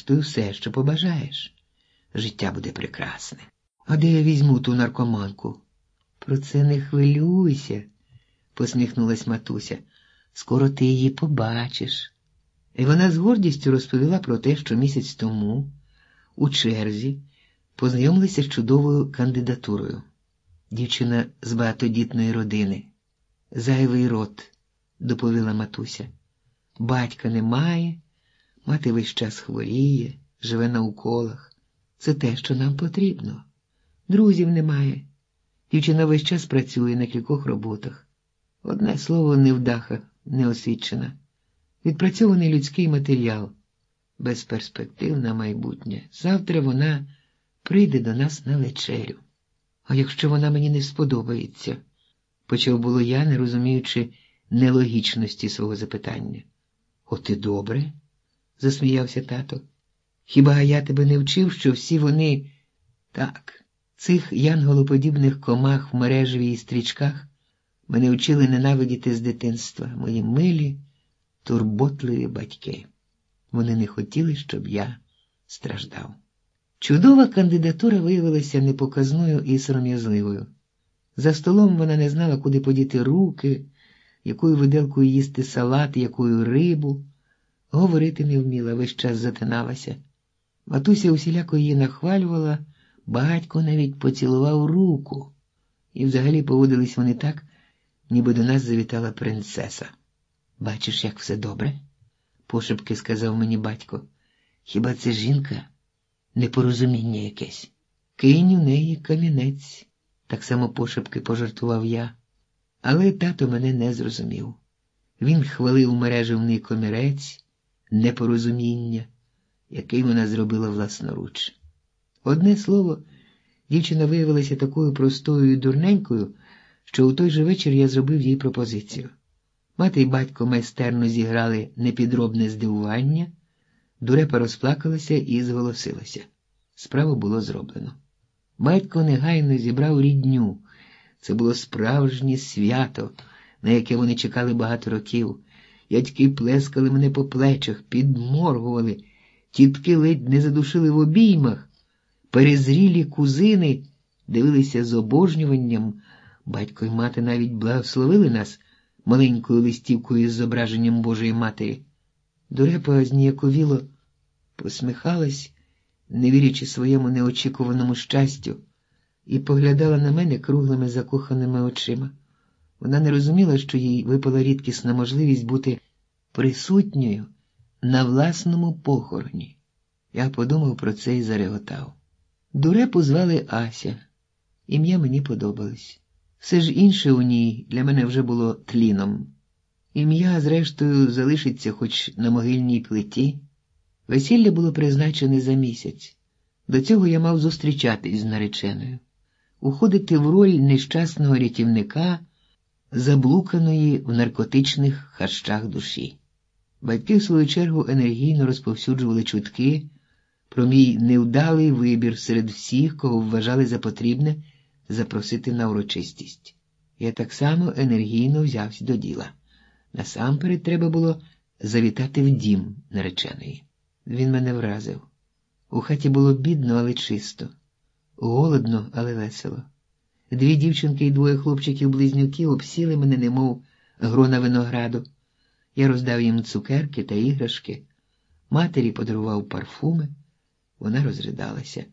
зрештою, все, що побажаєш. Життя буде прекрасне. А де я візьму ту наркоманку? Про це не хвилюйся, посміхнулась матуся. Скоро ти її побачиш. І вона з гордістю розповіла про те, що місяць тому, у черзі, познайомилися з чудовою кандидатурою. Дівчина з багатодітної родини. Зайвий рот, доповіла матуся. Батька немає, мати весь час хворіє, живе на уколах. Це те, що нам потрібно. Друзів немає. Дівчина весь час працює на кількох роботах. Одне слово, невдаха, неосвічена. Відпрацьований людський матеріал, без перспектив на майбутнє. Завтра вона прийде до нас на вечерю. А якщо вона мені не сподобається, почав було я, не розуміючи нелогічності свого запитання. От і добре, засміявся тато. Хіба я тебе не вчив, що всі вони так, цих янголоподібних комах в мережеві і стрічках мене вчили ненавидіти з дитинства, мої милі, турботливі батьки. Вони не хотіли, щоб я страждав. Чудова кандидатура виявилася непоказною і сором'язливою. За столом вона не знала, куди подіти руки, якою виделкою їсти салат, якою рибу. Говорити не вміла, весь час затиналася. Матуся усіляко її нахвалювала, батько навіть поцілував руку, і взагалі поводились вони так, ніби до нас завітала принцеса. Бачиш, як все добре? пошепки сказав мені батько. Хіба це жінка? Непорозуміння якесь. Кинь у неї камінець, так само пошепки пожартував я. Але тато мене не зрозумів. Він хвалив мережевний комірець, непорозуміння, який вона зробила власноруч. Одне слово, дівчина виявилася такою простою і дурненькою, що у той же вечір я зробив їй пропозицію. Мати й батько майстерно зіграли непідробне здивування, дурепа розплакалася і зголосилася. Справу було зроблено. Батько негайно зібрав рідню. Це було справжнє свято, на яке вони чекали багато років. Ядьки плескали мене по плечах, підморгували, тітки ледь не задушили в обіймах, перезрілі кузини дивилися з обожнюванням. Батько й мати навіть благословили нас маленькою листівкою з зображенням Божої Матері. Дурепа зніяковіло посміхалась, не вірячи своєму неочікуваному щастю, і поглядала на мене круглими закоханими очима. Вона не розуміла, що їй випала рідкісна можливість бути присутньою на власному похороні. Я подумав про це і зареготав. Дурепу звали Ася, ім'я мені подобалось. Все ж інше у ній для мене вже було тліном. Ім'я, зрештою, залишиться хоч на могильній плиті. Весілля було призначене за місяць. До цього я мав зустрічатись з нареченою, уходити в роль нещасного рятівника, заблуканої в наркотичних хащах душі. Батьки, в свою чергу, енергійно розповсюджували чутки про мій невдалий вибір серед всіх, кого вважали за потрібне запросити на урочистість. Я так само енергійно взявся до діла. Насамперед треба було завітати в дім нареченої. Він мене вразив. У хаті було бідно, але чисто, голодно, але весело. Дві дівчинки і двоє хлопчиків-близнюків обсіли мене, немов грона винограду. Я роздав їм цукерки та іграшки, матері подарував парфуми, вона розридалася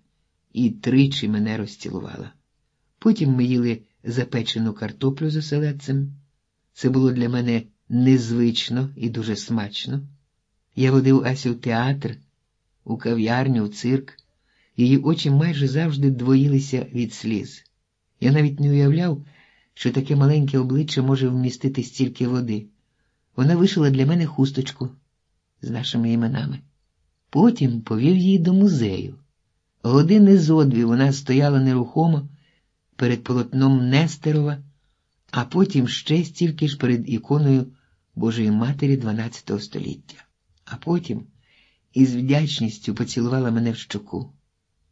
і тричі мене розцілувала. Потім ми їли запечену картоплю з оселедцем. Це було для мене незвично і дуже смачно. Я водив Асю в театр, у кав'ярню, в цирк, її очі майже завжди двоїлися від сліз. Я навіть не уявляв, що таке маленьке обличчя може вмістити стільки води. Вона вишила для мене хусточку з нашими іменами. Потім повів її до музею. Години зо дві вона стояла нерухомо перед полотном Нестерова, а потім ще стільки ж перед іконою Божої Матері XII століття. А потім із вдячністю поцілувала мене в щоку.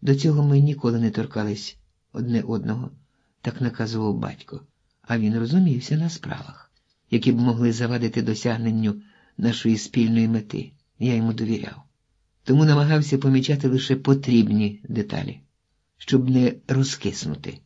До цього ми ніколи не торкались одне одного, так наказував батько, а він розумівся на справах, які б могли завадити досягненню нашої спільної мети. Я йому довіряв. тому намагався помічати лише потрібні деталі, щоб не розкиснути.